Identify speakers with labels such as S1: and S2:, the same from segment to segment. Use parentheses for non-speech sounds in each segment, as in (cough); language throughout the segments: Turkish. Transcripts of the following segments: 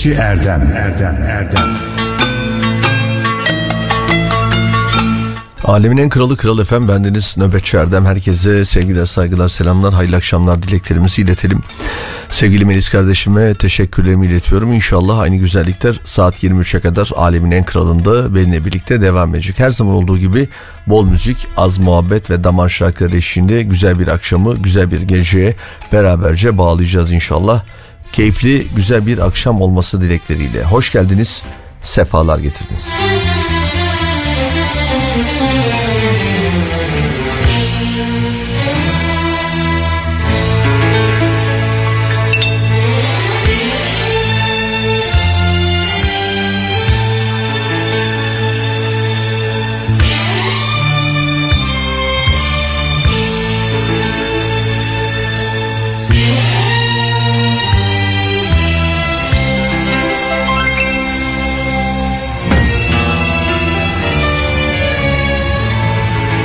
S1: Nöbetçi Erdem Erdem Erdem
S2: Alemin en kralı kral efem bendeniz Nöbetçi Erdem herkese sevgiler saygılar selamlar hayırlı akşamlar dileklerimizi iletelim. Sevgili Melis kardeşime teşekkürlerimi iletiyorum. İnşallah aynı güzellikler saat 23'e kadar Alemin en kralında benimle birlikte devam edecek. Her zaman olduğu gibi bol müzik, az muhabbet ve damar şarkıları eşliğinde güzel bir akşamı, güzel bir geceye beraberce bağlayacağız inşallah. Keyifli, güzel bir akşam olması dilekleriyle. Hoş geldiniz, sefalar getirdiniz.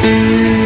S3: İlk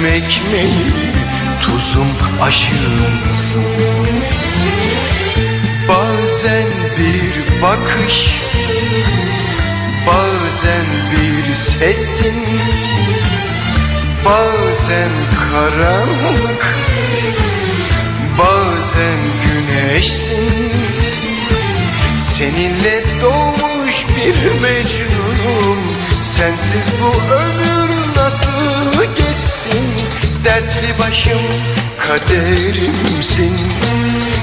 S3: hem ekmeği Tuzum aşığımsın Bazen bir bakış Bazen bir sesin. Bazen karanlık Bazen güneşsin. Seninle doğmuş bir mecnunum. Sensiz bu ömür nasıl geçsin? Dertli başım kaderimsin.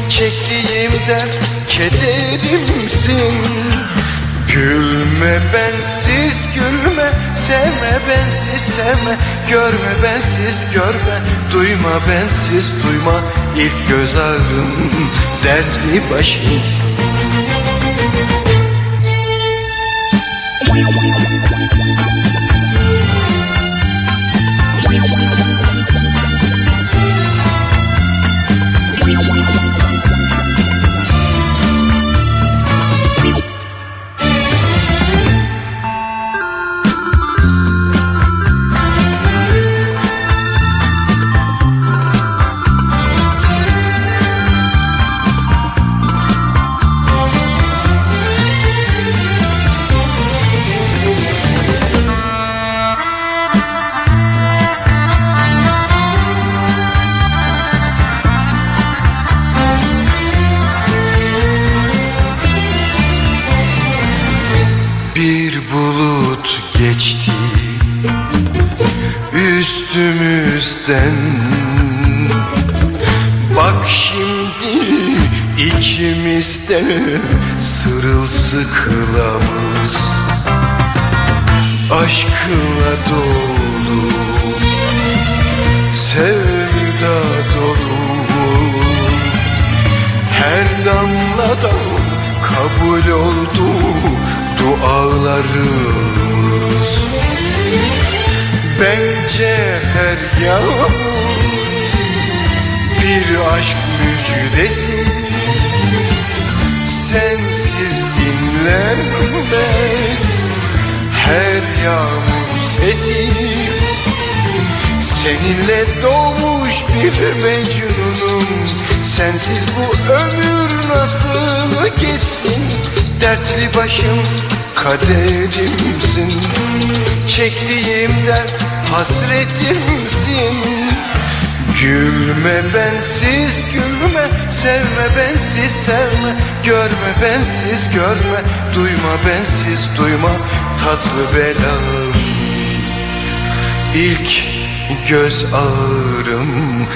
S3: Çektiğim dert kederimsin. Gülme bensiz gülme Sevme bensiz sevme. Görme bensiz görme Duyma bensiz duyma. İlk göz ağrım Dertli başımsın üstümüzden
S4: Bak şimdi ikimiz de sırılsıklamız. Aşkla dolu Sevda dolu. Her damlada kabul oldu dualarımız Bence her yağmur bir aşk müjdesi. Sensiz dinlenmez her yağmur sesi. Seninle doğmuş bir mecnunum. Sensiz bu ömür nasıl geçsin? Dertli başım kaderimsin. Çektiğim dert hasretimsin. Gülme bensiz gülme Sevme bensiz sevme. Görme bensiz görme Duyma bensiz duyma. Tatlı belam İlk göz ağrımsın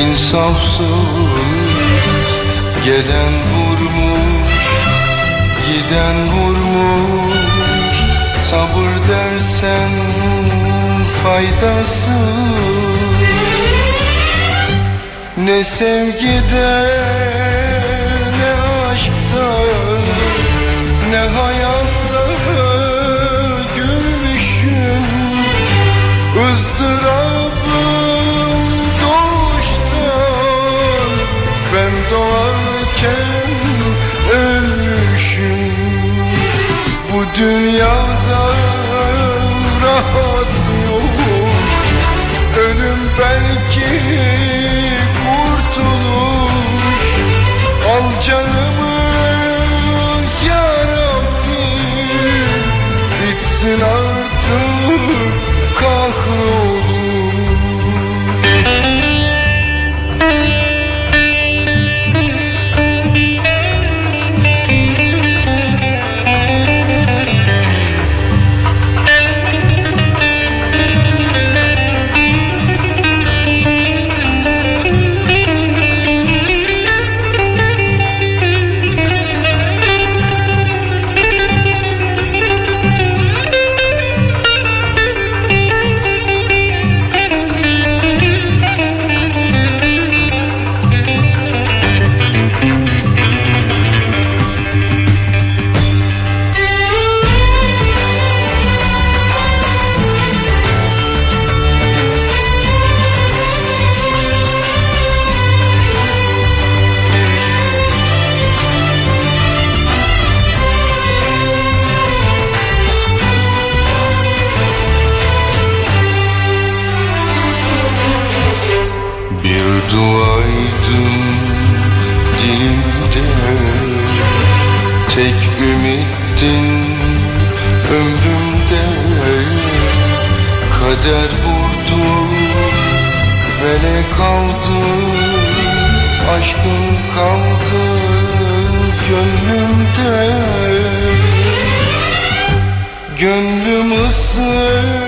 S4: insafsız Gelen vurmuş, giden vurmuş. Sabır dersen faydasız. Ne sevgide dünyada rahat yok Ölüm belki kurtuluş Al canımı ya Rabbim Bitsin artık Aşkın kaldı gönlümde. Gönlüm ıssız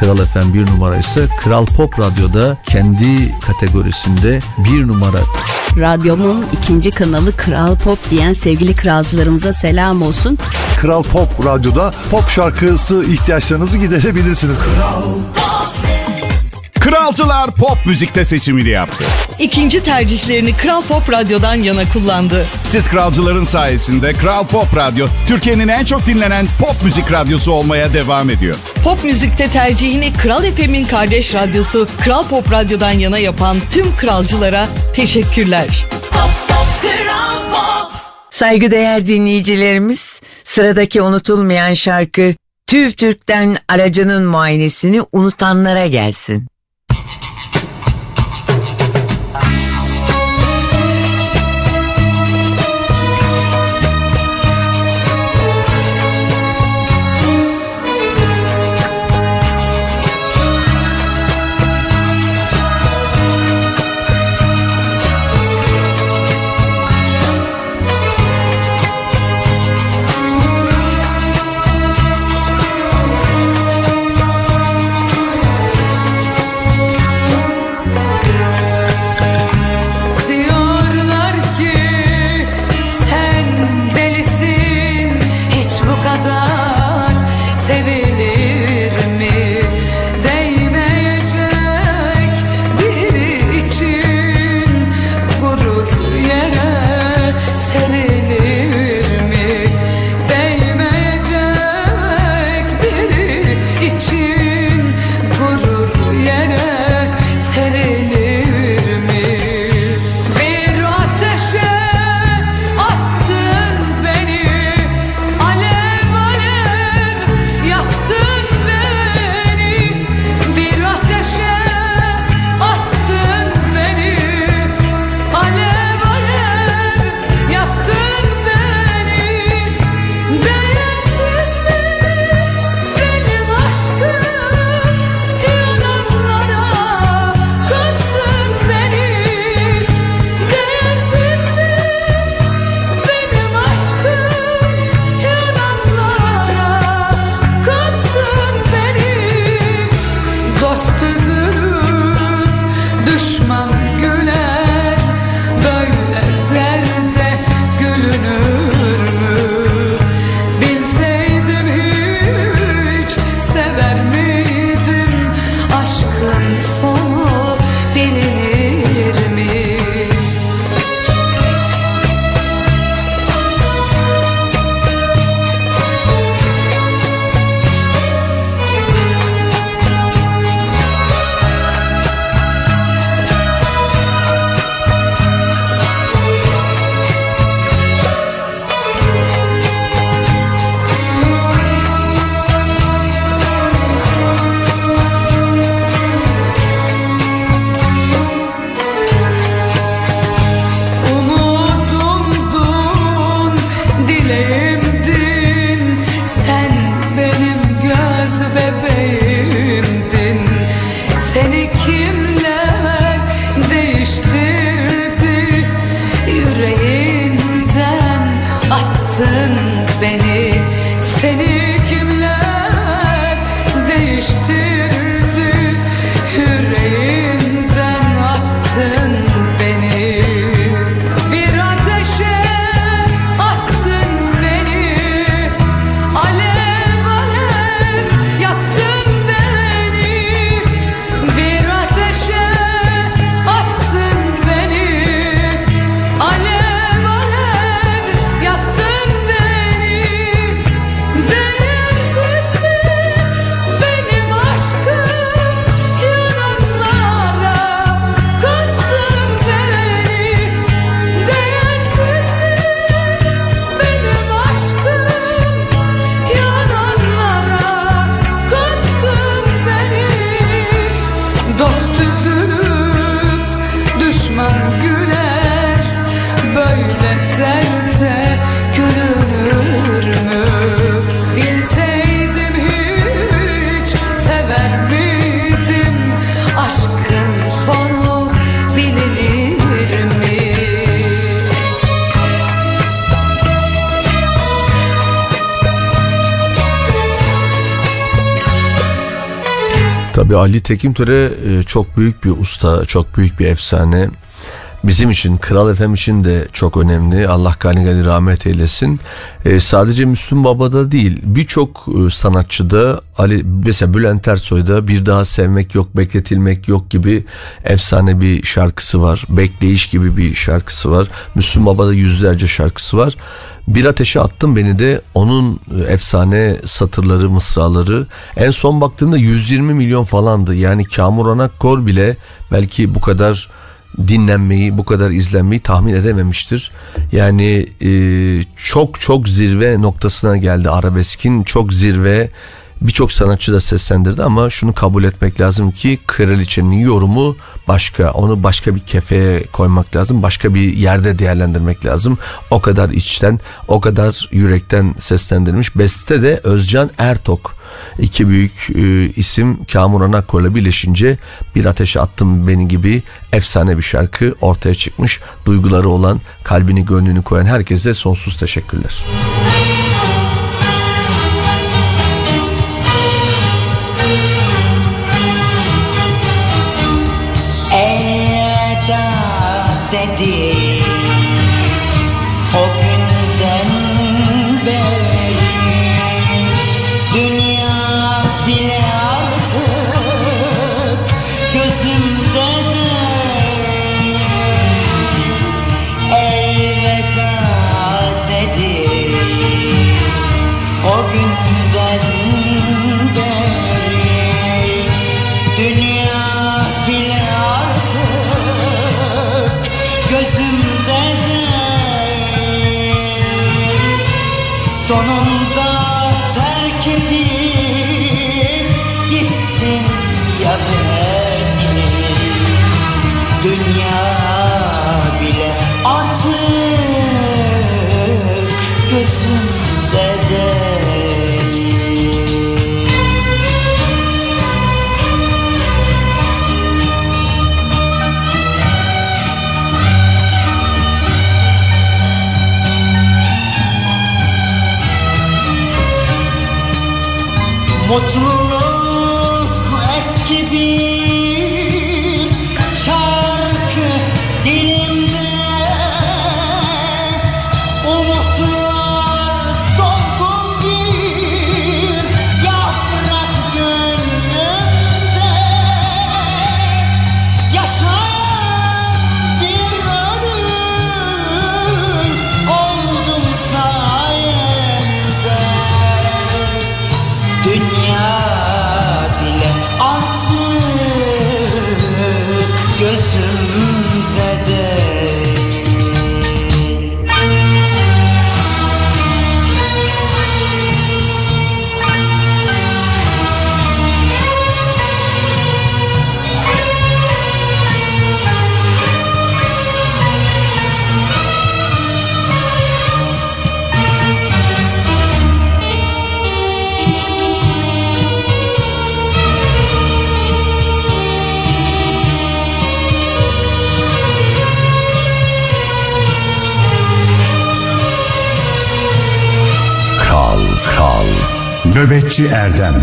S2: Kral FM bir numara ise Kral Pop Radyo'da kendi kategorisinde bir numara.
S5: Radyomun ikinci kanalı Kral Pop diyen sevgili kralcılarımıza selam olsun.
S6: Kral Pop Radyo'da pop şarkısı ihtiyaçlarınızı giderebilirsiniz.
S7: Kralcılar pop müzikte seçimini yaptı.
S8: İkinci tercihlerini Kral Pop Radyo'dan yana kullandı.
S7: Siz kralcıların sayesinde Kral Pop Radyo Türkiye'nin en çok dinlenen pop müzik radyosu olmaya devam ediyor.
S8: Pop müzikte tercihini Kral FM'in kardeş radyosu Kral Pop Radyo'dan yana yapan tüm kralcılara teşekkürler.
S9: Saygıdeğer dinleyicilerimiz, sıradaki unutulmayan şarkı TÜV TÜRK'ten aracının muayenesini unutanlara gelsin.
S2: Ali Tekintöre e, çok büyük bir usta, çok büyük bir efsane. Bizim için, Kral FM için de çok önemli. Allah gani gani rahmet eylesin. E, sadece Müslüm Baba'da değil, birçok e, sanatçıda, Ali, mesela Bülent Ersoy'da Bir Daha Sevmek Yok, Bekletilmek Yok gibi efsane bir şarkısı var. Bekleyiş gibi bir şarkısı var. Müslüm Baba'da yüzlerce şarkısı var. Bir ateşe attım beni de onun e, efsane satırları, mısraları. En son baktığımda 120 milyon falandı. Yani Kamuran Akkor bile belki bu kadar dinlenmeyi, bu kadar izlenmeyi tahmin edememiştir. Yani e, çok çok zirve noktasına geldi arabeskin. Çok zirve birçok sanatçı da seslendirdi ama şunu kabul etmek lazım ki kraliçenin yorumu başka. Onu başka bir kefeye koymak lazım. Başka bir yerde değerlendirmek lazım. O kadar içten, o kadar yürekten seslendirilmiş. Beste de Özcan Ertok. İki büyük e, isim Kamuran Akko'yla birleşince bir ateşe attım beni gibi efsane bir şarkı ortaya çıkmış. Duyguları olan, kalbini gönlünü koyan herkese sonsuz teşekkürler.
S10: Elveda dedi o
S1: Nöbetçi Erdem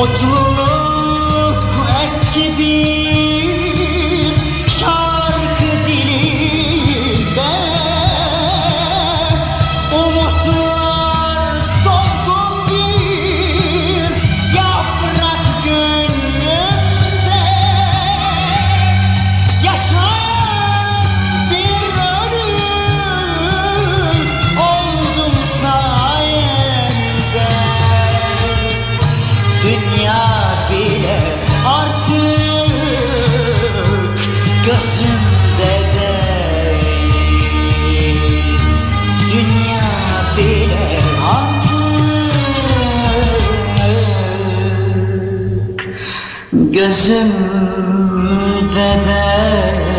S10: mutlu gözümde de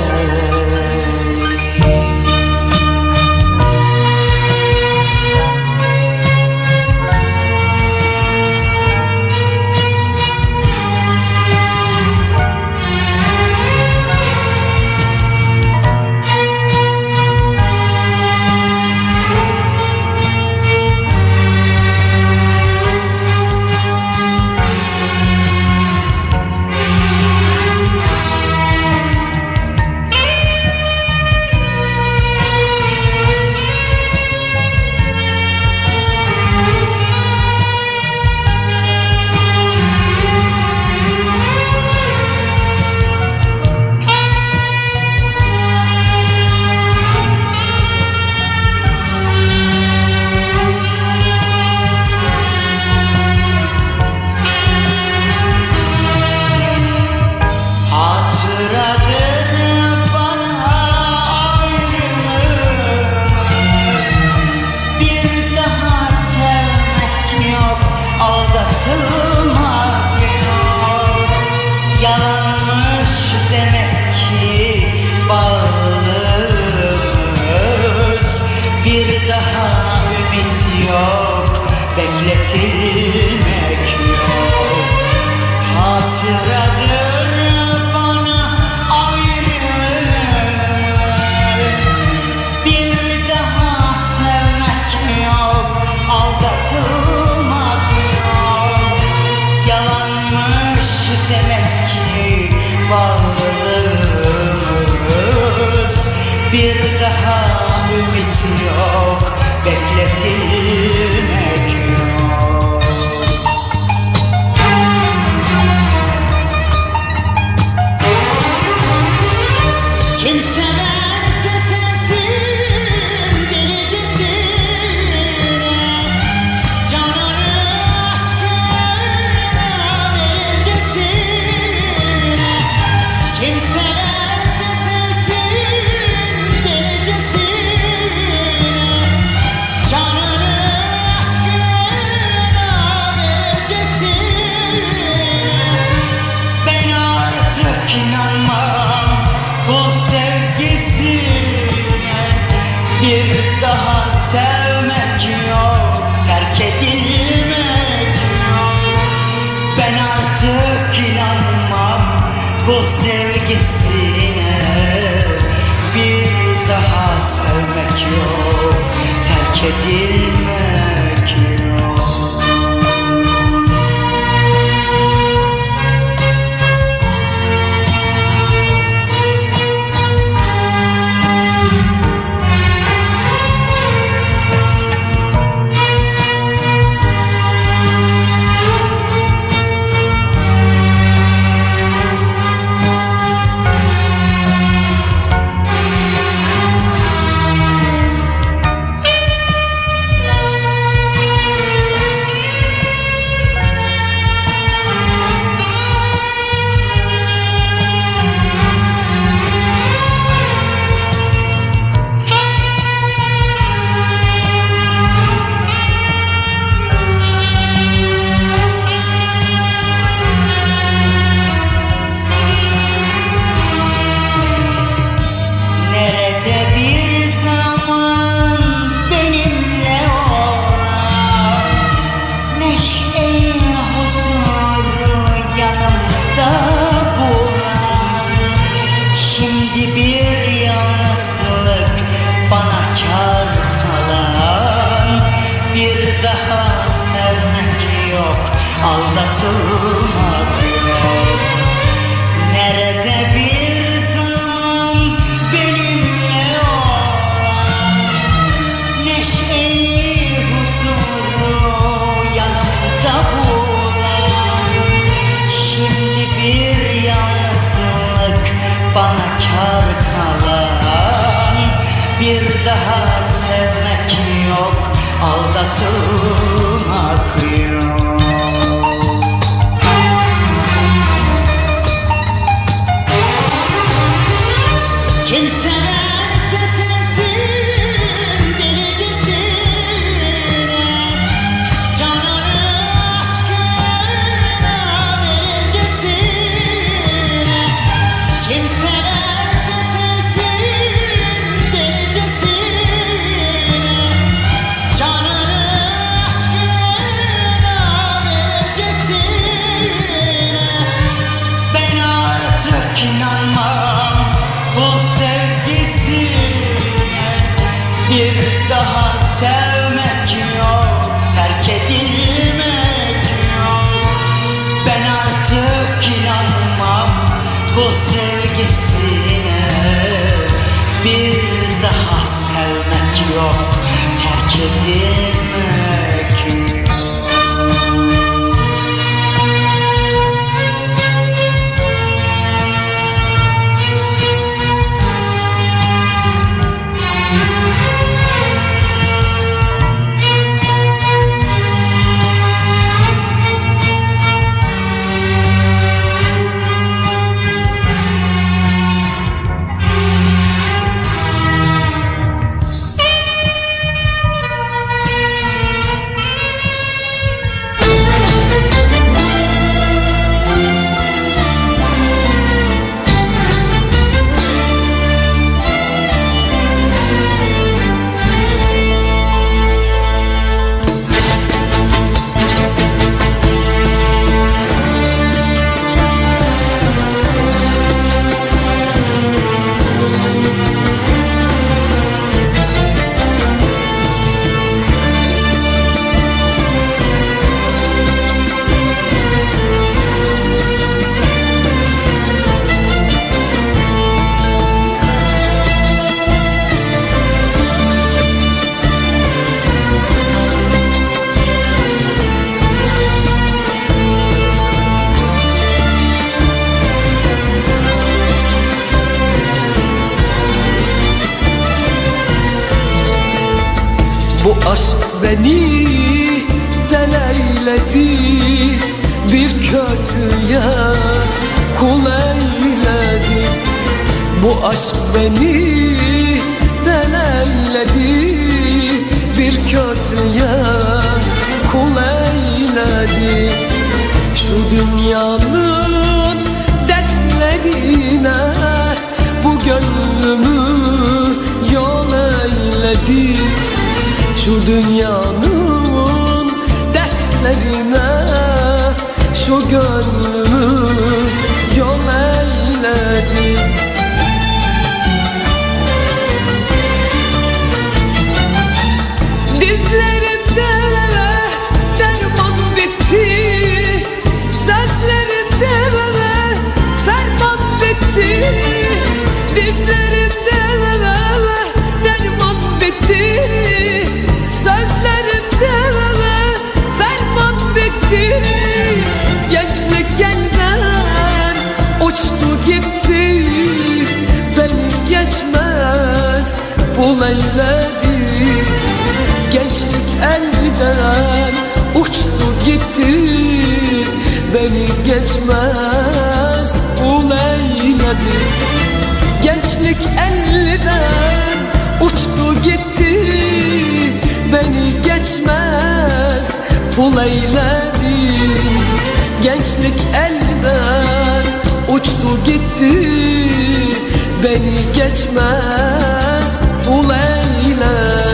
S10: bu sevgisine. Bir daha sevmek yok. Terk edilmek
S11: beni hasretin beni geçmez uleyledi Gençlik elliden uçtu gitti beni geçmez pul eyledin Gençlik elden uçtu gitti beni geçmez pul eyledin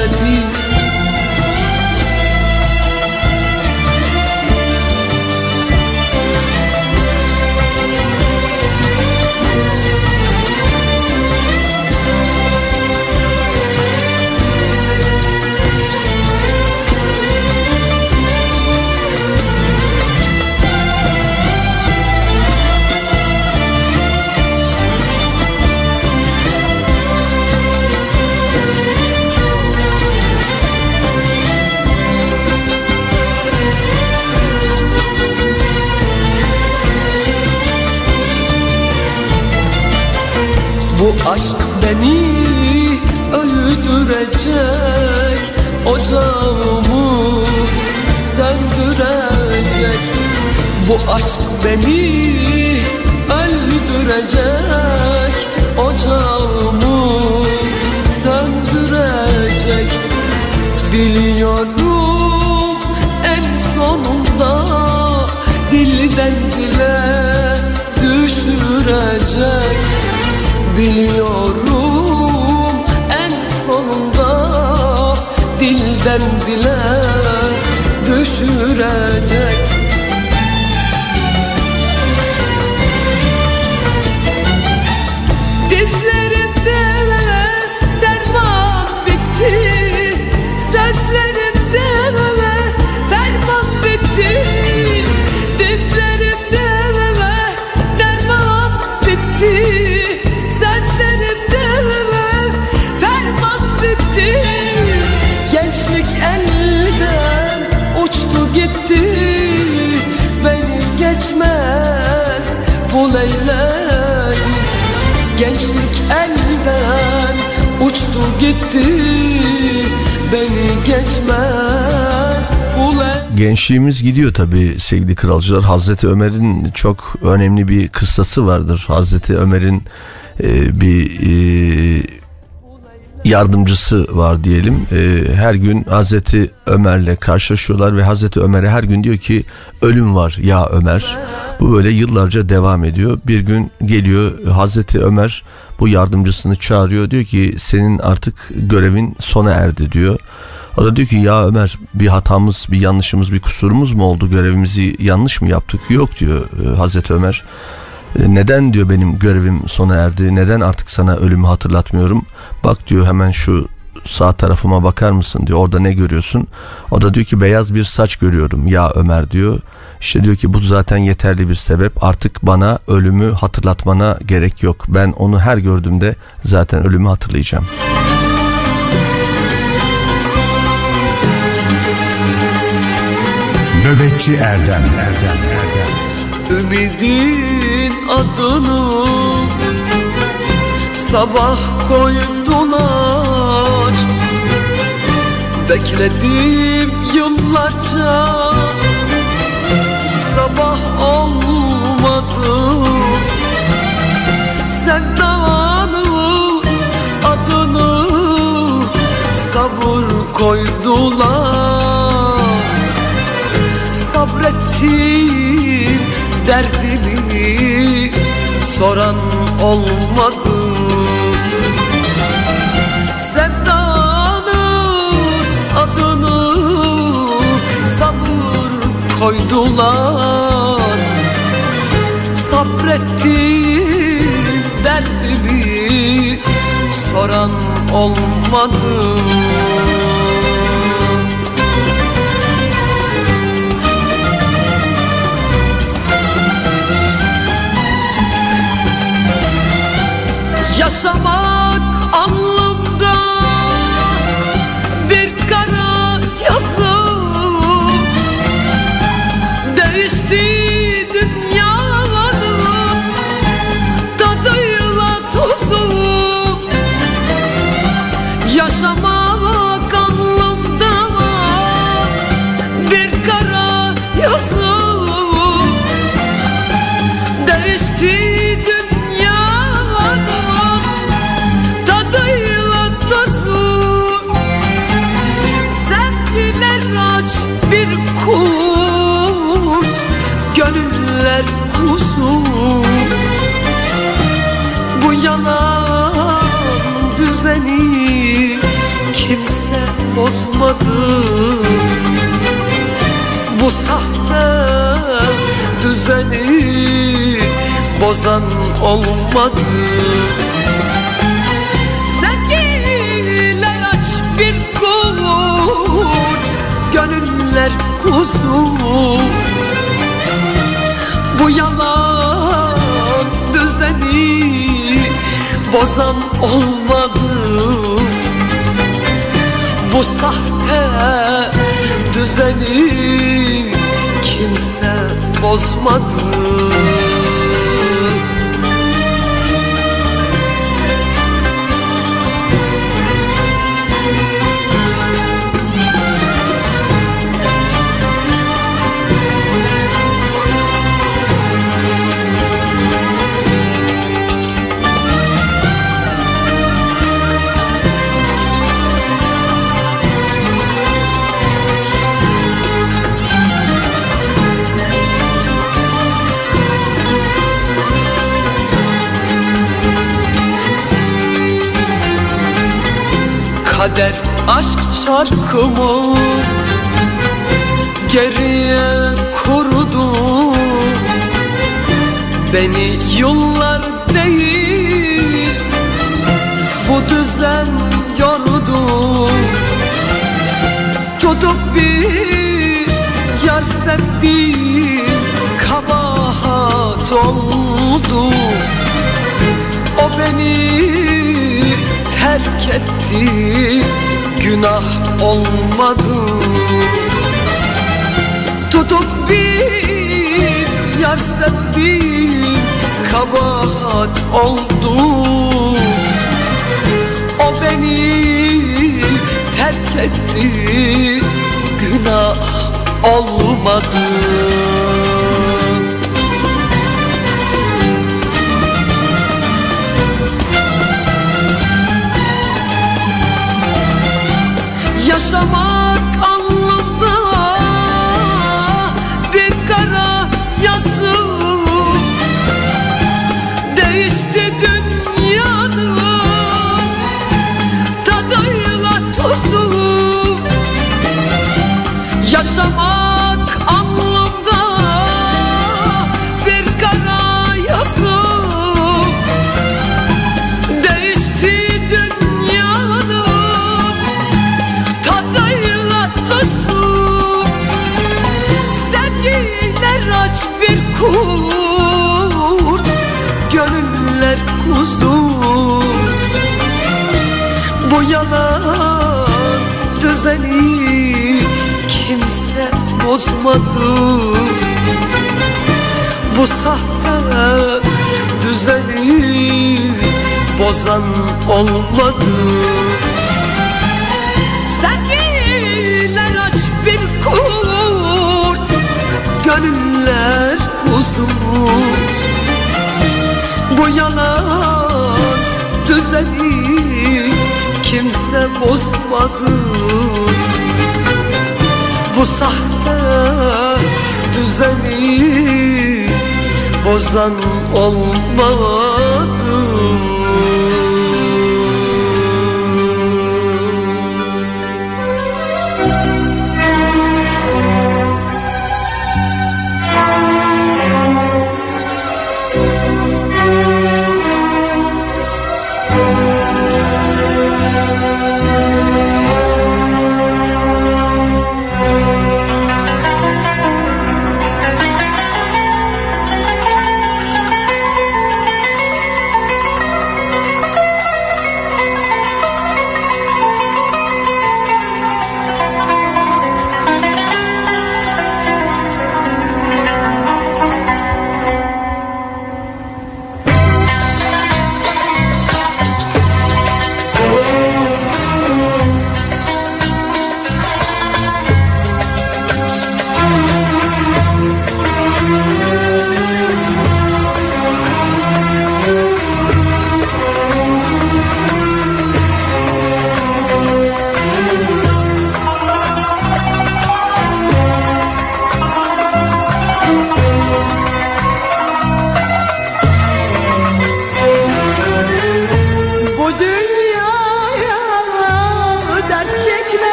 S11: Bu aşk beni öldürecek Ocağımı söndürecek. Bu aşk beni öldürecek Ocağımı söndürecek. Biliyorum en sonunda dilden dile düşürecek Biliyorum. En sonunda dilden dile düşürecek gitti Beni geçmez
S2: Gençliğimiz gidiyor tabii sevgili kralcılar. Hazreti Ömer'in çok önemli bir kıssası vardır. Hazreti Ömer'in e, bir e, yardımcısı var diyelim. E, her gün Hazreti Ömer'le karşılaşıyorlar ve Hazreti Ömer'e her gün diyor ki ölüm var ya Ömer. Bu böyle yıllarca devam ediyor. Bir gün geliyor Hazreti Ömer bu yardımcısını çağırıyor. Diyor ki senin artık görevin sona erdi diyor. O da diyor ki ya Ömer bir hatamız, bir yanlışımız, bir kusurumuz mu oldu? Görevimizi yanlış mı yaptık? Yok diyor e, Hazreti Ömer. E, Neden diyor benim görevim sona erdi? Neden artık sana ölümü hatırlatmıyorum? Bak diyor hemen şu sağ tarafıma bakar mısın diyor. Orada ne görüyorsun? O da diyor ki beyaz bir saç görüyorum ya Ömer diyor. İşte diyor ki bu zaten yeterli bir sebep. Artık bana ölümü hatırlatmana gerek yok. Ben onu her gördüğümde zaten ölümü hatırlayacağım.
S1: Nöbetçi Erdem Erdem Erdem
S11: Ümidin adını sabah koydular Bekledim yıllarca. Sabah olmadı. Sevdanın adını sabır koydular. Sabrettim derdimi soran olmadı koydular. Sabrettim derdimi. Soran olmadı. Yaşamak kuzu Bu yalan düzeni kimse bozmadı. Bu sahte düzeni bozan olmadı. Sevgiler aç bir kurt Gönüller kuzu. Bu yalan bozan olmadı. Bu sahte düzeni kimse bozmadı kader aşk şarkımı Geriye kurdu Beni yıllar değil Bu düzen yordu Tutup bir yar sevdim Kabahat oldu. O beni terk etti. Günah olmadı. Tutup bir yar sevdim Kabahat oldu. O beni terk etti. Günah olmadı Yaşamak düzeni kimse bozmadı. Bu sahte düzeni bozan olmadı. Sevgiler aç bir kurt Gönüller kuzu Bu yalan düzeni kimse bozmadı. Bu sahte düzeni bozan olmadı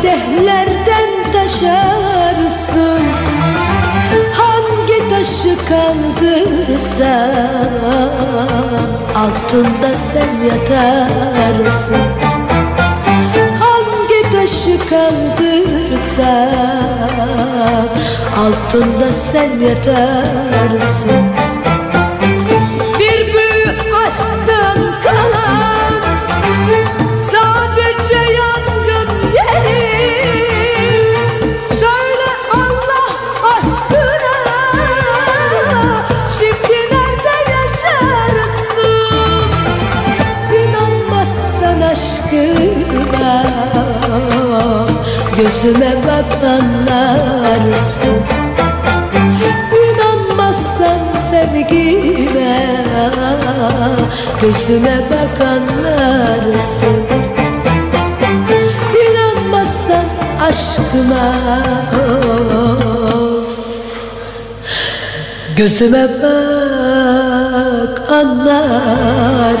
S12: kadehlerden taşarsın. Hangi taşı kaldırırsan Altında sen yatarsın. Hangi taşı kaldırırsan Altında sen yatarsın. Yüzüme bakanlarsın. İnanmazsan sevgime Gözüme bakanlarsın. İnanmazsan aşkıma of. Gözüme bak anlarsın.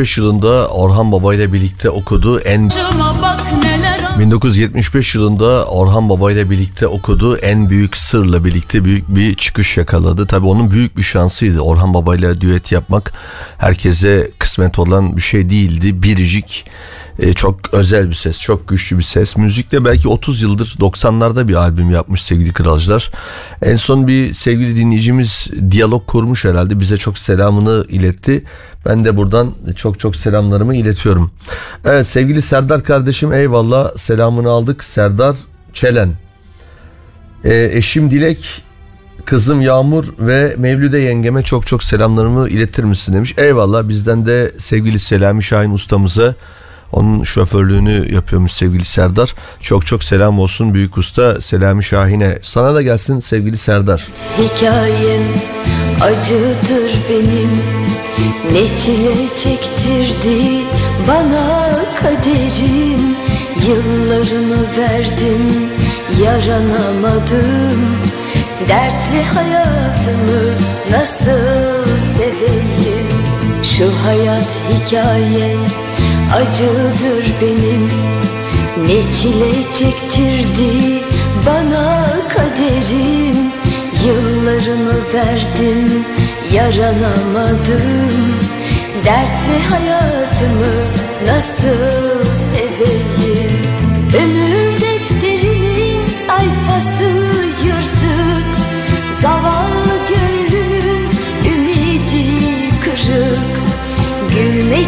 S2: 1975 yılında Orhan Baba ile birlikte okuduğu en
S11: Acıma bak neler
S2: 1975 yılında Orhan Baba ile birlikte okuduğu en büyük sırla birlikte büyük bir çıkış yakaladı. Tabi onun büyük bir şansıydı. Orhan Baba ile düet yapmak herkese kısmet olan bir şey değildi. Biricik e, çok özel bir ses, çok güçlü bir ses. Müzikte belki 30 yıldır 90'larda bir albüm yapmış sevgili kralcılar. En son bir sevgili dinleyicimiz diyalog kurmuş herhalde. Bize çok selamını iletti. Ben de buradan çok çok selamlarımı iletiyorum. Evet sevgili Serdar kardeşim eyvallah selamını aldık. Serdar Çelen. E, eşim Dilek Kızım Yağmur ve Mevlüde yengeme çok çok selamlarımı iletir misin demiş. Eyvallah bizden de sevgili Selami Şahin ustamıza onun şoförlüğünü yapıyormuş sevgili Serdar. Çok çok selam olsun büyük usta Selami Şahin'e. Sana da gelsin sevgili Serdar.
S12: Hikayem acıdır benim Ne çile çektirdi bana kaderim Yıllarımı verdim yaranamadım Dertli hayatımı nasıl seveyim Şu hayat hikayem acıdır benim. Ne çile çektirdi bana kaderim. Yıllarımı verdim yaranamadım. Dertli hayatımı nasıl seveyim? Ömür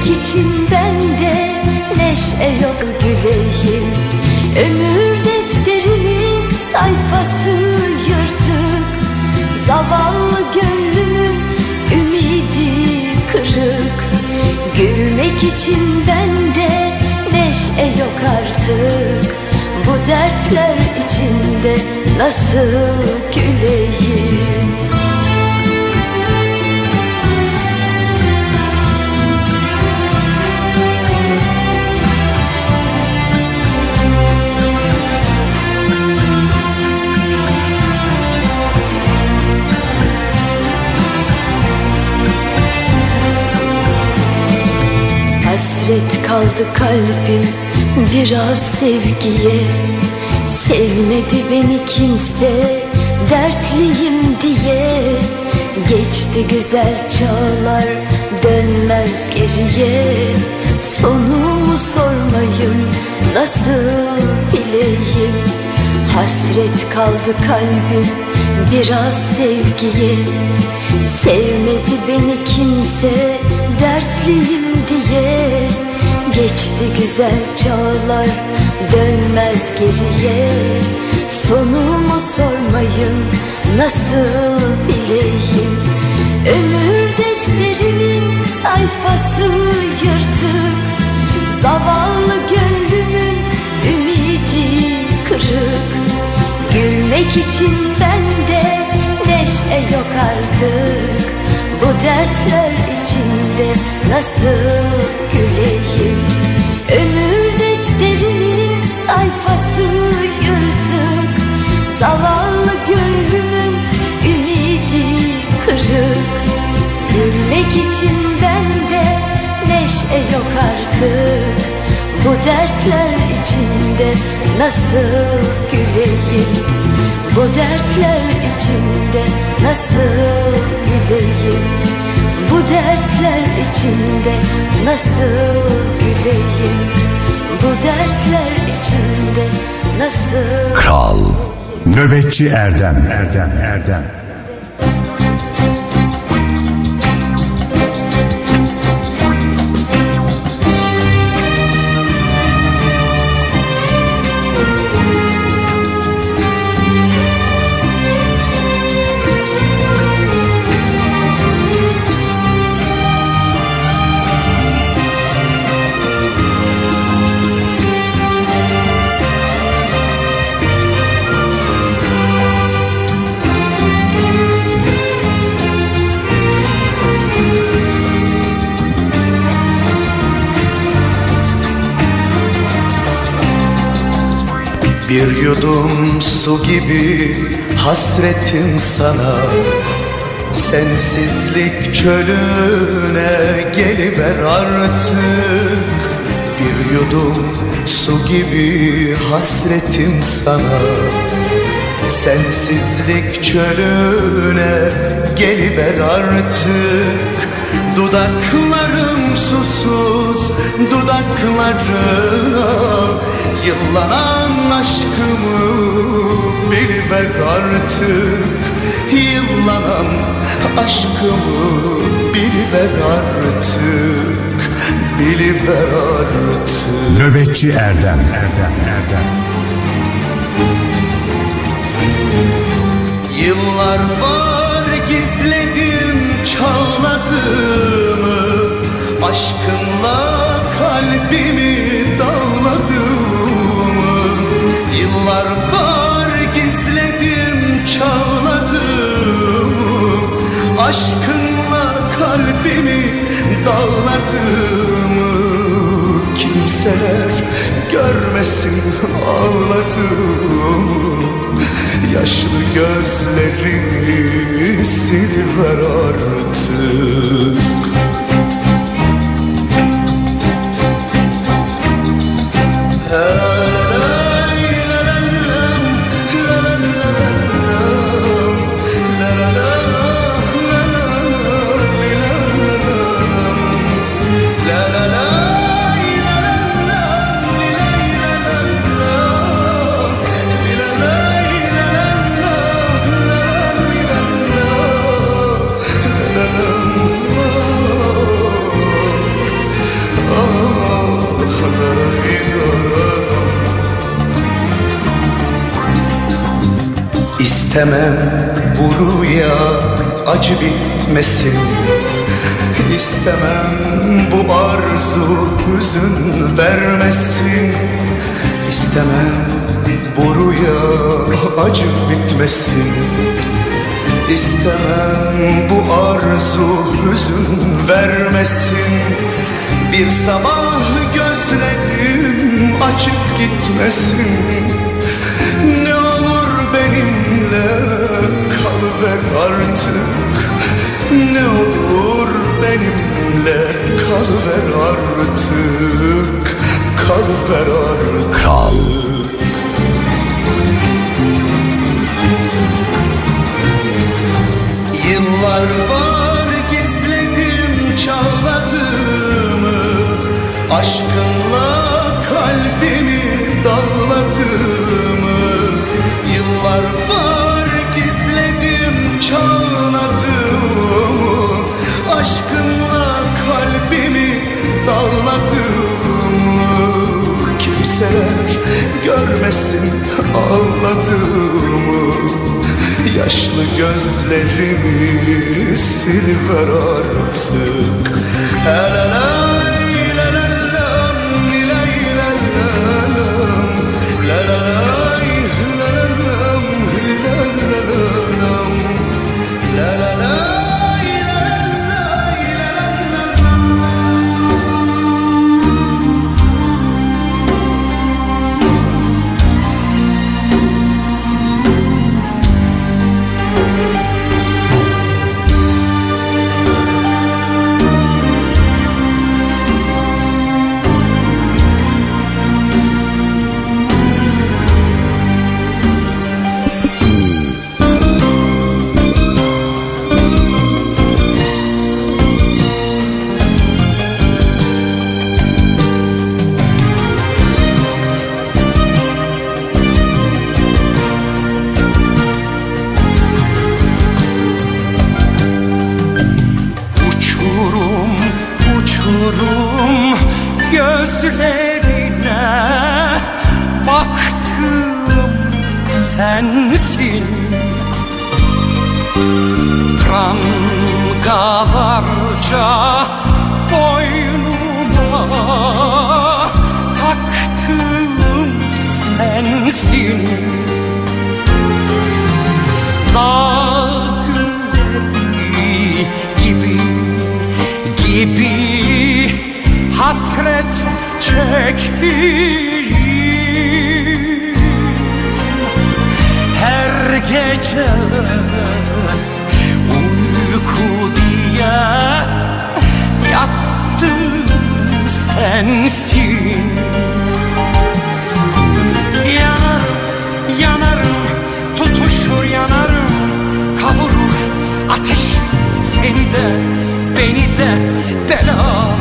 S12: Gülmek için bende neşe yok güleyim. Ömür defterimin sayfası yırtık. Zavallı gönlümün ümidi kırık. Gülmek için bende neşe yok artık. Bu dertler içinde nasıl güleyim Kaldı kalbim biraz sevgiye. Sevmedi beni kimse dertliyim diye. Geçti güzel çağlar dönmez geriye. Sonumu sormayın nasıl bileyim? Hasret kaldı kalbim biraz sevgiye. Sevmedi beni kimse dertliyim diye Geçti güzel çağlar dönmez geriye. Sonumu sormayın nasıl bileyim? Ömür defterimin sayfası yırtık. Zavallı gönlümün ümidi kırık. Gülmek için bende neşe yok artık. Bu dertler içinde nasıl güleyim? Ömür defterimin sayfası yırtık. Zavallı gönlümün ümidi kırık. Gülmek için bende neşe yok artık. Bu dertler içinde nasıl güleyim? Bu dertler içinde nasıl güleyim Bu dertler içinde nasıl güleyim? Bu dertler içinde nasıl
S1: Kral Nöbetçi Erdem. Erdem Erdem
S3: Bir yudum su gibi hasretim sana. Sensizlik çölüne geliver artık. Bir yudum su gibi hasretim sana. Sensizlik çölüne geliver artık Dudaklarım susuz dudaklarına Yıllanan aşkımı biliver artık. Yıllanan aşkımı biliver artık. Biliver artık.
S1: Nöbetçi Erdem. Erdem Erdem.
S3: Yıllar var gizledim çağladığımı Aşkınla kalbimi dağladığımı Yıllar var gizledim çağladığımı Aşkınla kalbimi dağladığımı Kimseler görmesin ağladığımı Yaşlı gözlerimi siliver artık acı bitmesin (laughs) İstemem bu arzu hüzün vermesin İstemem bu rüya acı bitmesin İstemem bu arzu hüzün vermesin Bir sabah gözlerim açık gitmesin kalıver artık. Ne olur benimle kalıver artık. Kalıver artık. Kal Yıllar var gizledim çağladığımı. Aşkınla kalbimi dağladığımı Yıllar var çağladığımı Aşkınla kalbimi dağladığımı Kimseler görmesin ağladığımı. Yaşlı gözlerimi siliver artık. Elalay,
S11: çektim her gece
S13: yattım sensin. Yanarım, yanarım, tutuşur yanarım Kavurur ateş seni de, beni de belalım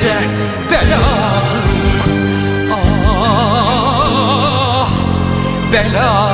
S13: de belalım Ah, belalım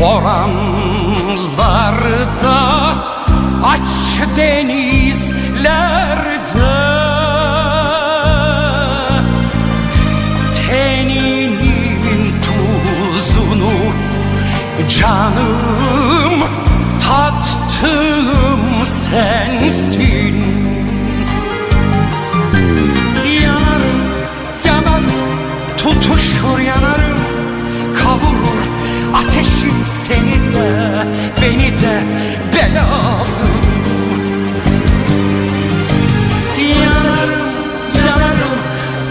S13: boranlarda aç denizlerde teninin tuzunu canım tattım sensin. Yanarım yanarım tutuşur ateşim seni de beni de belalım yanarım yanarım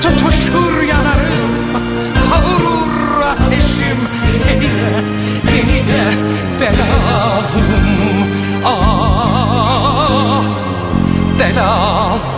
S13: tutuşur yanarım. Kavurur ateşim seni de beni de belalım ah belalım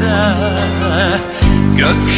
S13: nerede Gök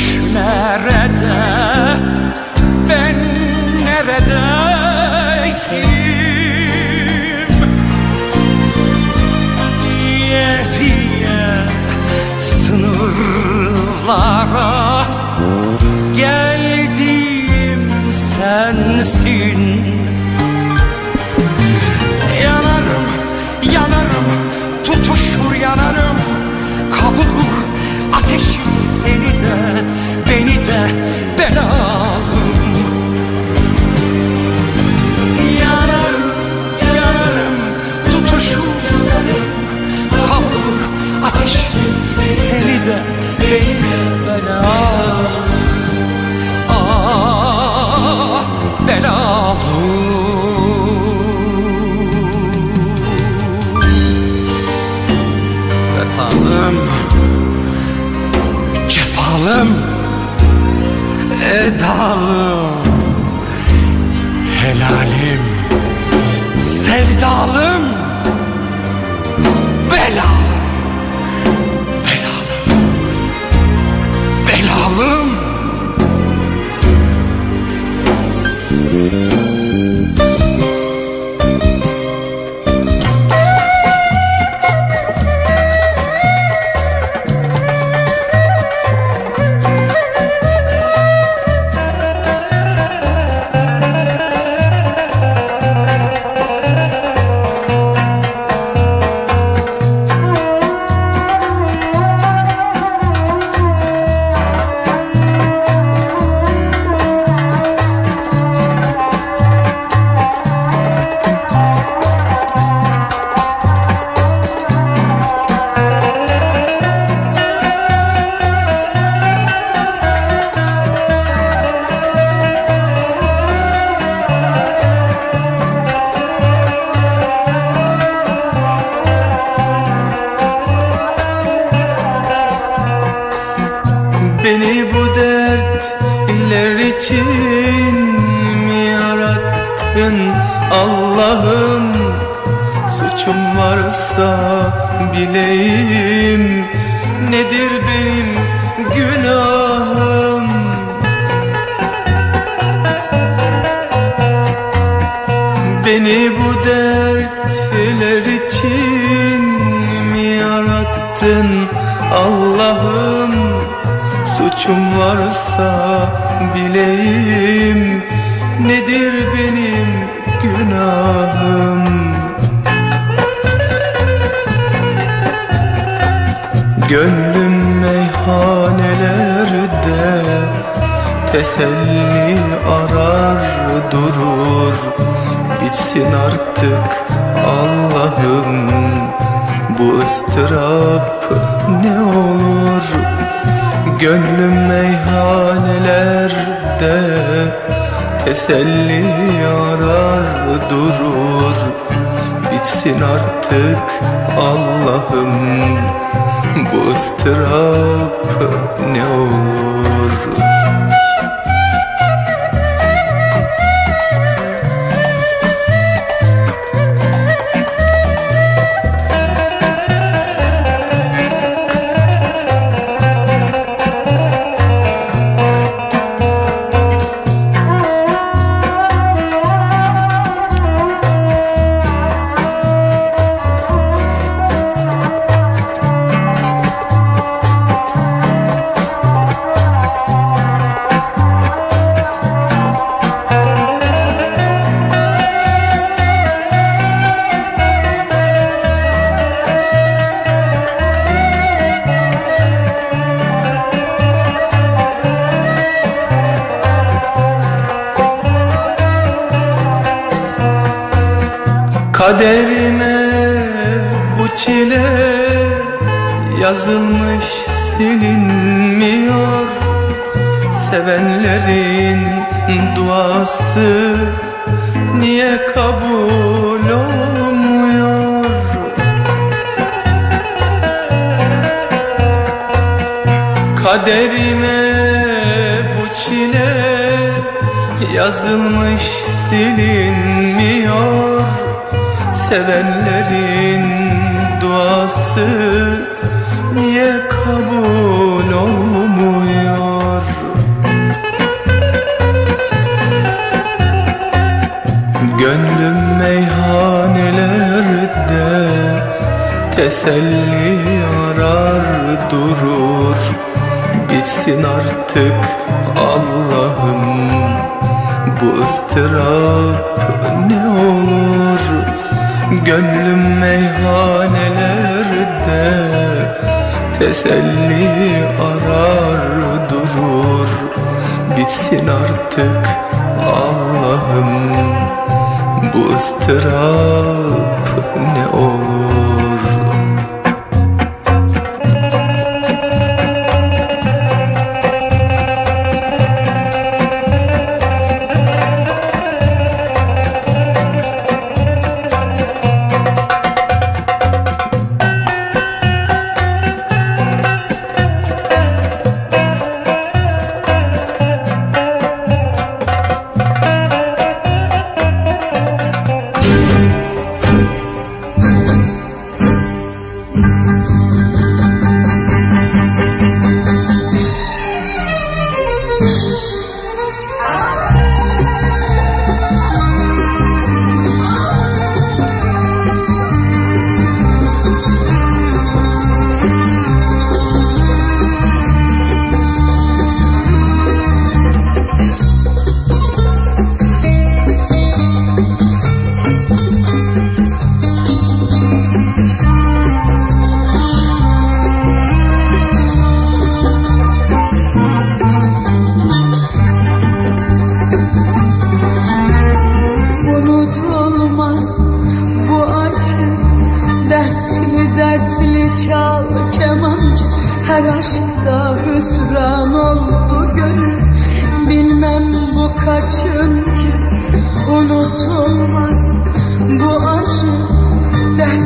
S14: artık Allah'ım. Bu ıstırap ne olur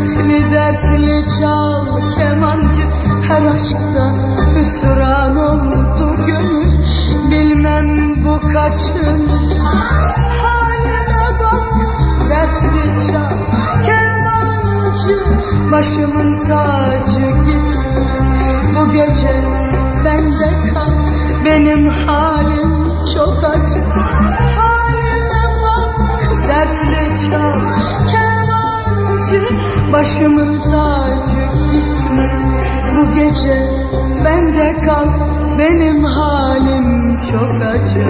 S15: Dertli dertli çal kemancı. Her aşkta hüsran oldu gönül. Bilmem bu kaçıncı. Haline bak dertli çal kemancı. Başımın tacı git. Bu gece bende kal. Benim halim çok acı. Haline bak dertli çal kemancı. Başımın tacı gitme Bu gece bende kal Benim halim çok acı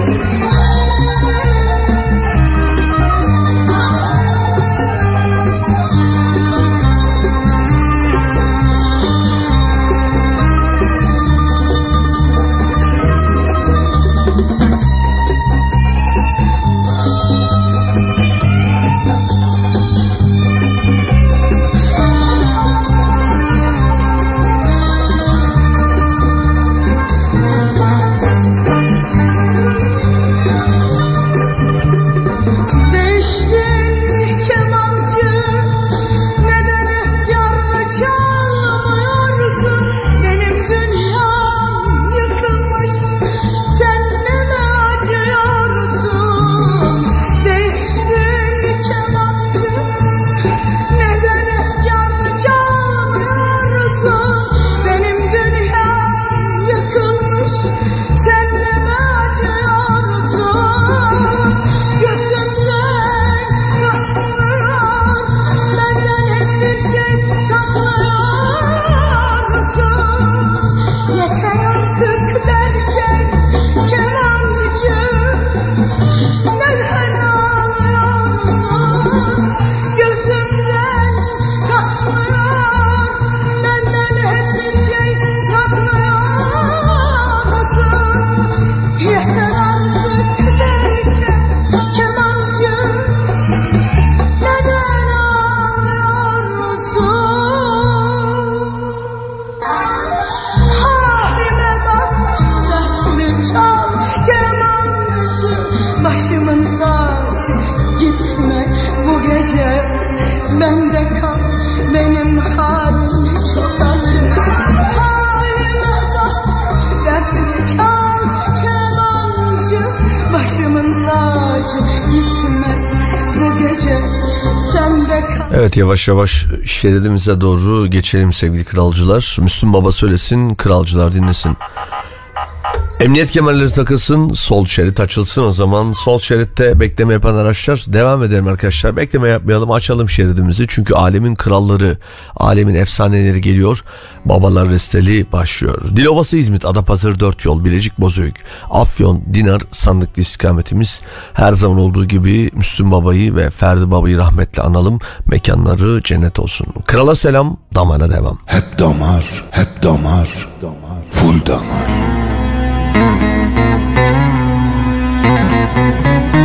S2: yavaş şeridimize doğru geçelim sevgili kralcılar. Müslüm Baba söylesin, kralcılar dinlesin. Emniyet kemerleri takılsın, sol şerit açılsın o zaman. Sol şeritte bekleme yapan araçlar devam edelim arkadaşlar. Bekleme yapmayalım, açalım şeridimizi. Çünkü alemin kralları, alemin efsaneleri geliyor. Babalar Resteli başlıyor. Dilovası İzmit, Adapazarı 4 yol, Bilecik Bozüyük, Afyon, Dinar, Sandıklı istikametimiz. Her zaman olduğu gibi Müslüm Baba'yı ve Ferdi Baba'yı rahmetle analım. Mekanları cennet olsun. Krala selam, damara devam.
S16: Hep damar, hep damar, damar, full damar.
S17: Ağla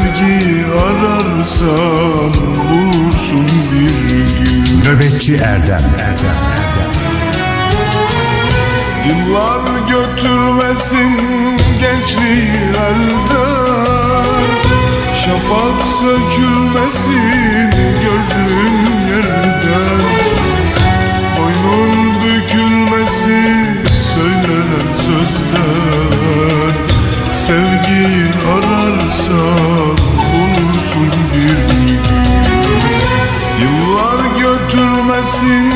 S17: sevgi ararsan bulursun bir gün.
S1: Nöbetçi Erdem. Erdem Erdem
S17: Yıllar götürmesin gençliği elden. Şafak sökülmesin gördüğün yerden. Boynun bükülmesin söylenen sözler. Sevgi ararsan bulursun bir Yıllar götürmesin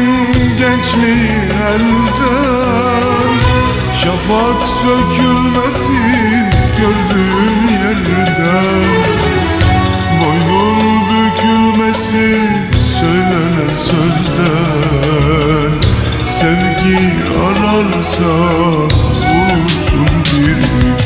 S17: gençliği elden. Şafak sökülmesin gördüğün yerden. Boynun bükülmesin söylenen sözden. Sevgi ararsan bulursun bir gün.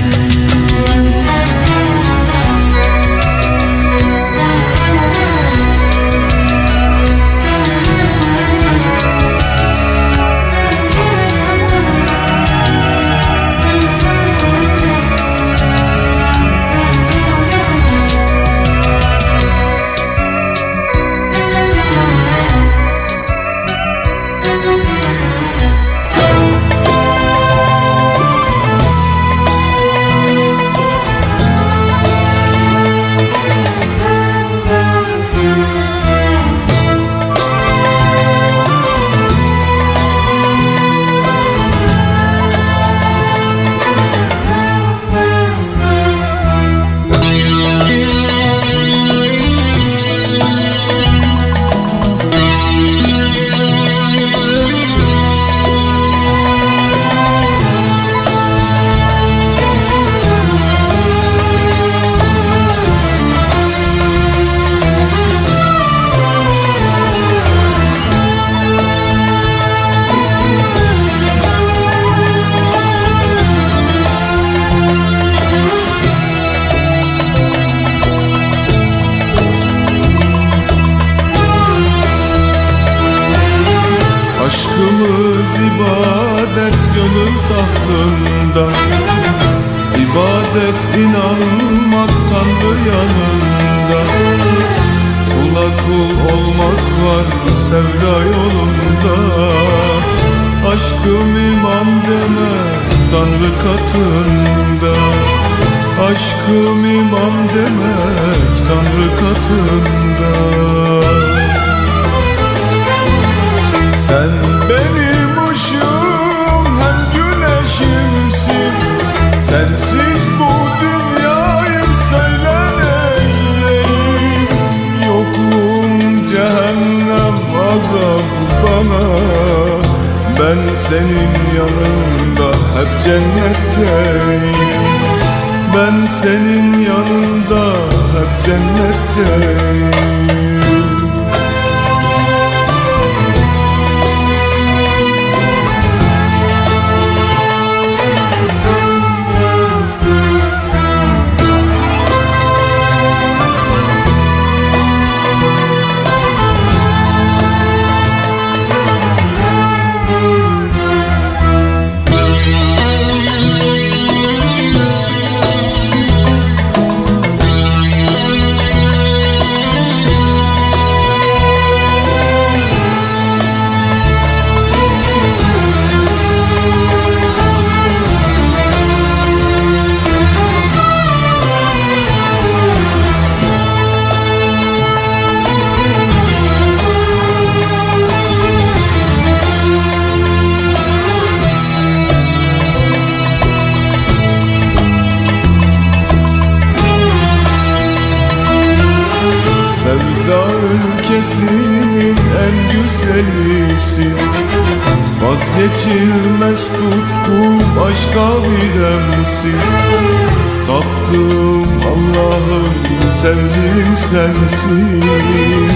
S17: Sensin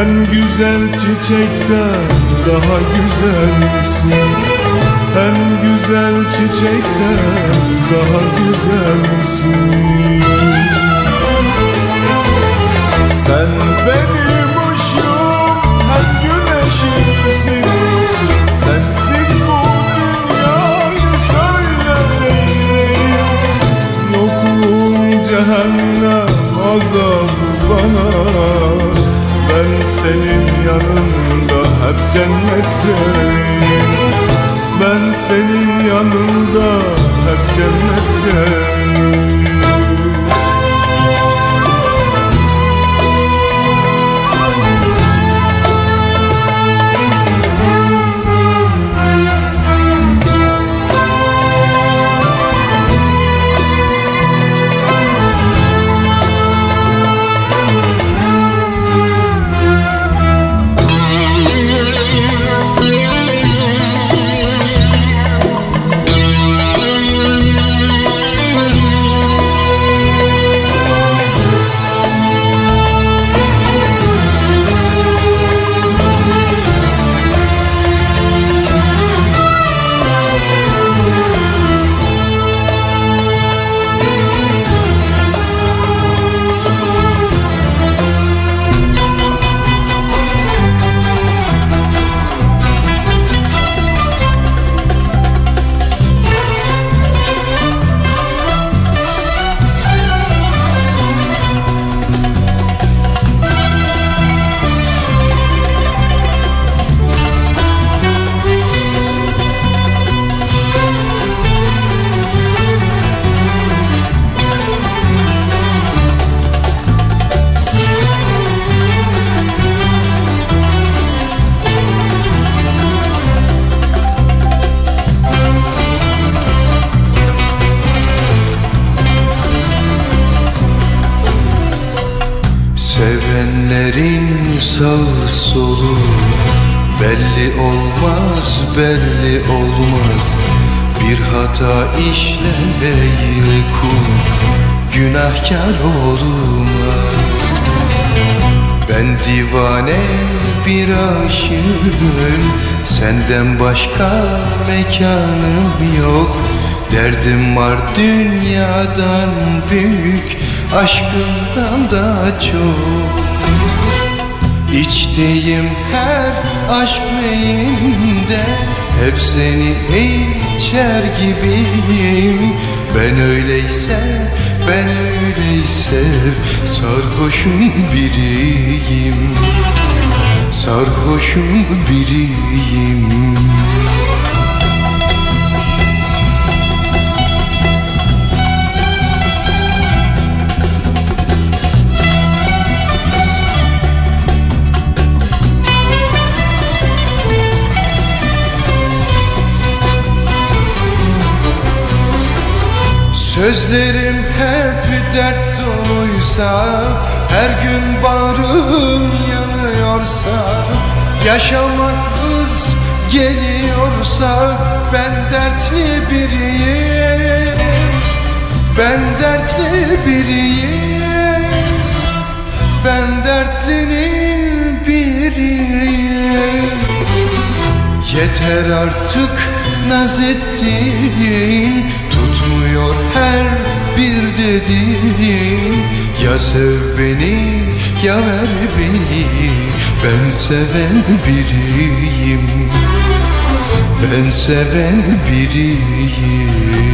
S17: En güzel çiçekten daha güzelsin. En güzel çiçekten daha güzelsin. Sen benim ışığım hem güneşimsin. Sensiz bu dünyayı söyleyeyim Yokluğun cehennem azabı bana. Ben senin yanında hep cennetteyim
S3: bir aşığım. Senden başka mekanım yok. Derdim var dünyadan büyük Aşkından da çok. İçtiğim her aşk meyinde Hep seni içer gibiyim. Ben öyleyse, ben öyleyse Sarhoşum biriyim Sarhoşum biriyim. Sözlerim hep dert doluysa Her gün bağrım yanıyorsa Yaşamak hız geliyorsa Ben dertli biriyim. Ben dertli biriyim. Ben dertlinin biriyim. Yeter artık naz ettiğin Tutmuyor her bir dediğin Ya sev beni ya ver beni Ben seven biriyim. Ben seven biriyim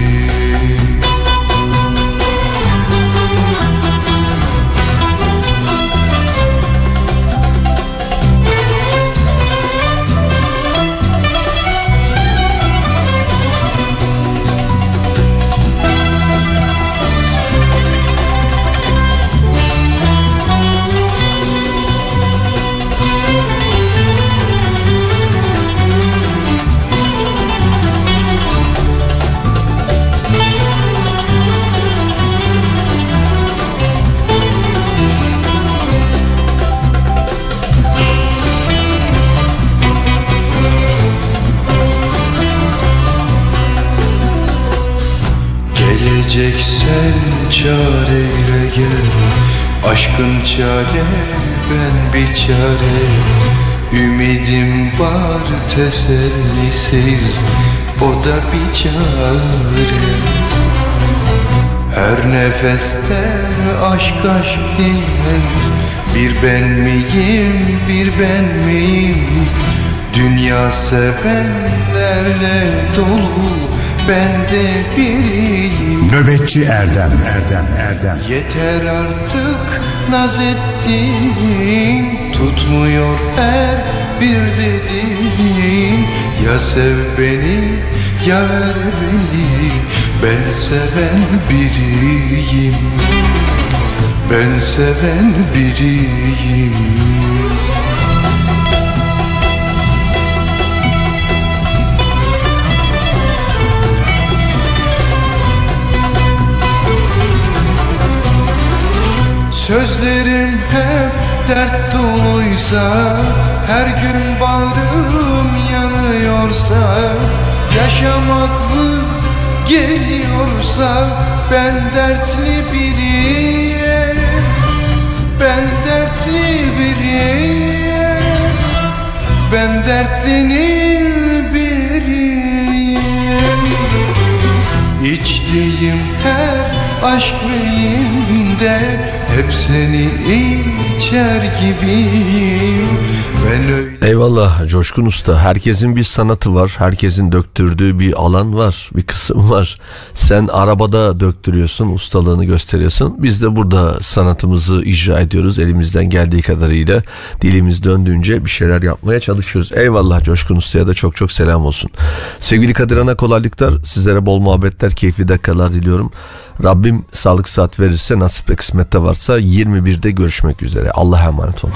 S3: çareyle gel. Aşkın çare ben bir çare Ümidim var tesellisiz. O da bir çare Her nefeste aşk aşk diyen Bir ben miyim bir ben miyim? Dünya sevenlerle dolu ben de biriyim.
S1: Nöbetçi Erdem. Erdem Erdem.
S3: Yeter artık naz ettiğin Tutmuyor her bir dediğin Ya sev beni ya ver beni. Ben seven biriyim. Ben seven biriyim Sözlerim hep dert doluysa Her gün bağrım yanıyorsa Yaşamak vız geliyorsa Ben dertli biriyim Ben dertli biriyim Ben dertlinin biriyim. İçtiğim her aşk meyimde Hep seni içer gibiyim. Ben öyle
S2: Eyvallah Coşkun Usta. Herkesin bir sanatı var. Herkesin döktürdüğü bir alan var. Bir kısım var. Sen arabada döktürüyorsun. Ustalığını gösteriyorsun. Biz de burada sanatımızı icra ediyoruz. Elimizden geldiği kadarıyla dilimiz döndüğünce bir şeyler yapmaya çalışıyoruz. Eyvallah Coşkun Usta'ya da çok çok selam olsun. Sevgili Kadir Ana kolaylıklar. Sizlere bol muhabbetler, keyifli dakikalar diliyorum. Rabbim sağlık saat verirse nasip ve kısmette varsa 21'de görüşmek üzere. Allah'a emanet olun.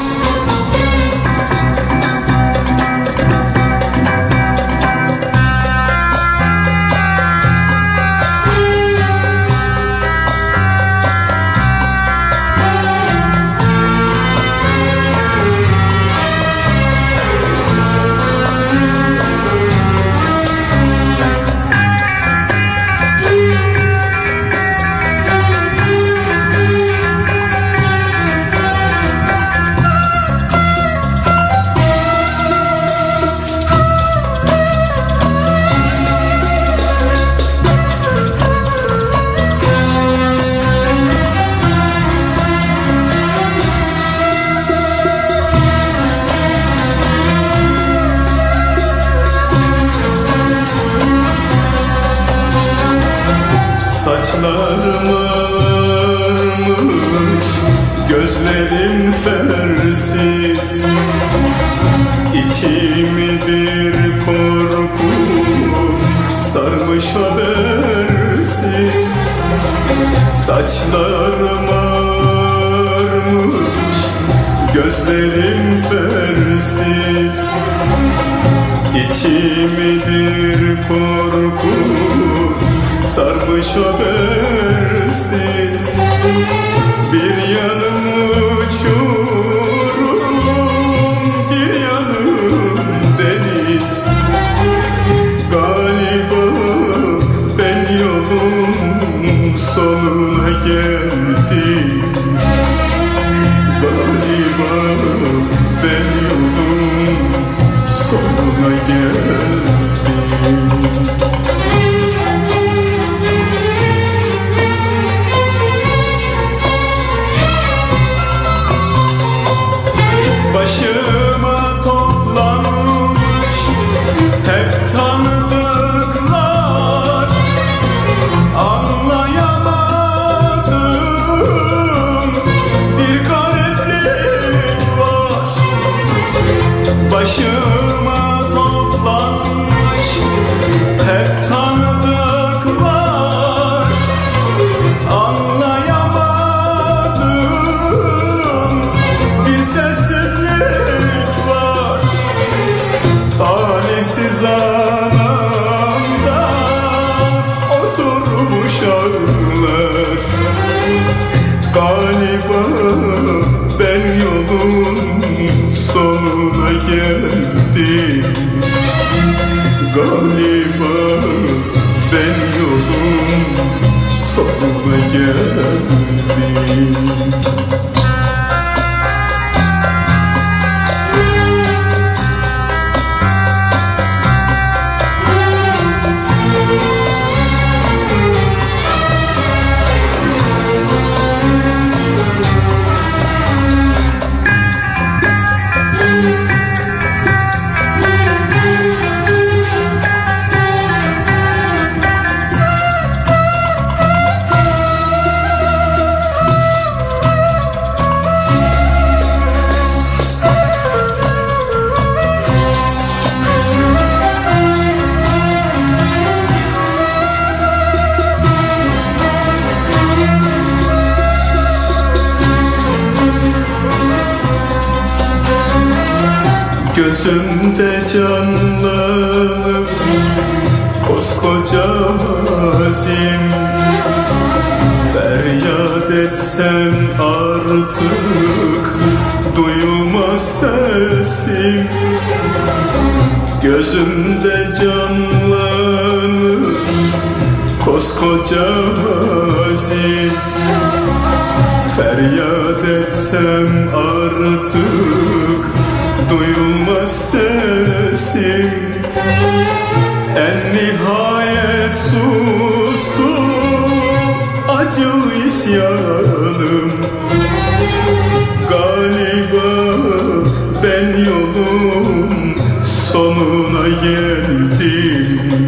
S17: Gözümde canlanır koskoca mazim Feryat etsem artık duyulmaz sesim. Gözümde canlanır koskoca mazim Feryat etsem artık duyulmaz sesim En nihayet sustu acı isyanım. Galiba ben yolun sonuna geldim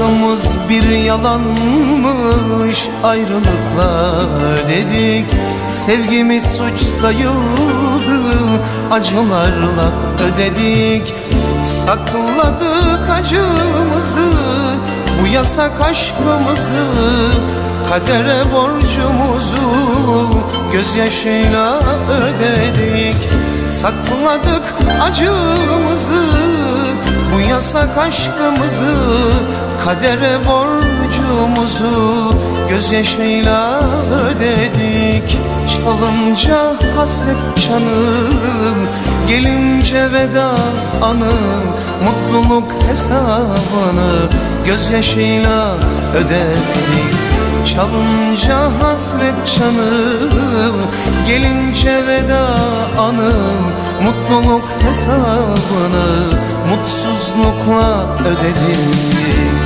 S3: Aşkımız bir yalanmış ayrılıklar dedik. Sevgimiz suç sayıldı acılarla ödedik. Sakladık acımızı bu yasak aşkımızı Kadere borcumuzu gözyaşıyla ödedik. Sakladık acımızı bu yasak aşkımızı Kadere borcumuzu gözyaşıyla ödedik. Çalınca hasret canım Gelince veda anım. Mutluluk hesabını gözyaşıyla ödedik. Çalınca hasret canım Gelince veda anım. Mutluluk hesabını Mutsuzlukla ödedik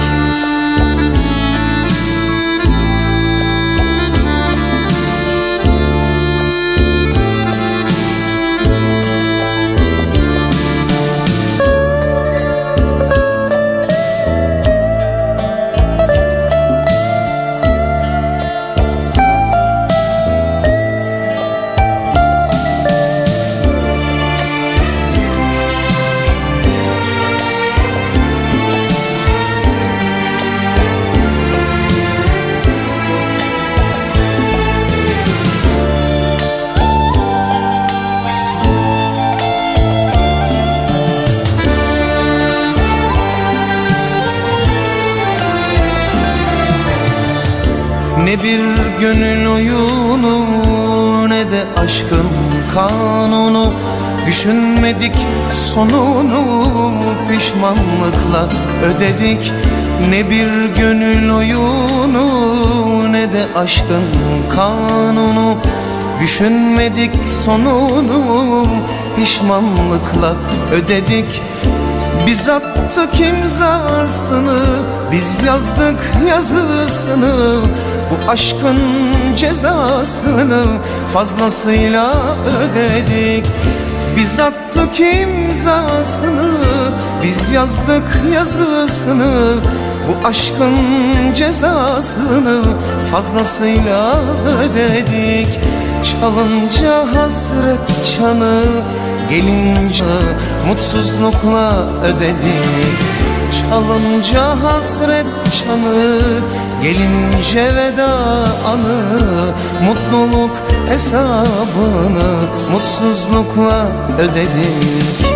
S3: bir gönül oyunu ne de aşkın kanunu. Düşünmedik sonunu pişmanlıkla ödedik. Ne bir gönül oyunu ne de aşkın kanunu. Düşünmedik sonunu pişmanlıkla ödedik. Biz attık imzasını, biz yazdık yazısını Bu aşkın cezasını fazlasıyla ödedik. Biz attık imzasını, biz yazdık yazısını. Bu aşkın cezasını fazlasıyla ödedik. Çalınca hasret çanı Gelince mutsuzlukla ödedik. Çalınca hasret çanı Gelince veda anı Mutluluk hesabını Mutsuzlukla ödedik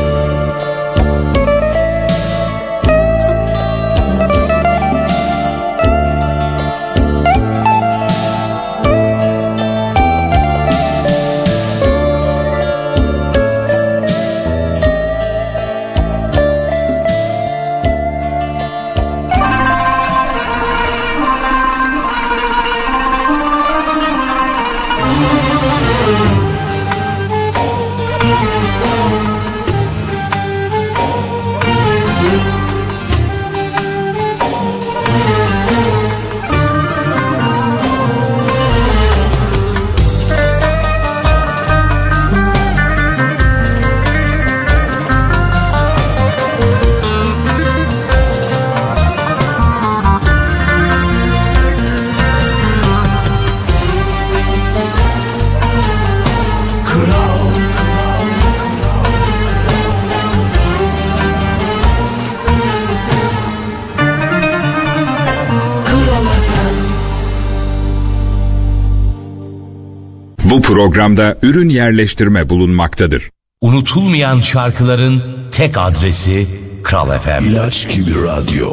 S18: Bu programda ürün yerleştirme bulunmaktadır.
S19: Unutulmayan şarkıların tek adresi Kral FM.
S16: İlaç gibi radyo.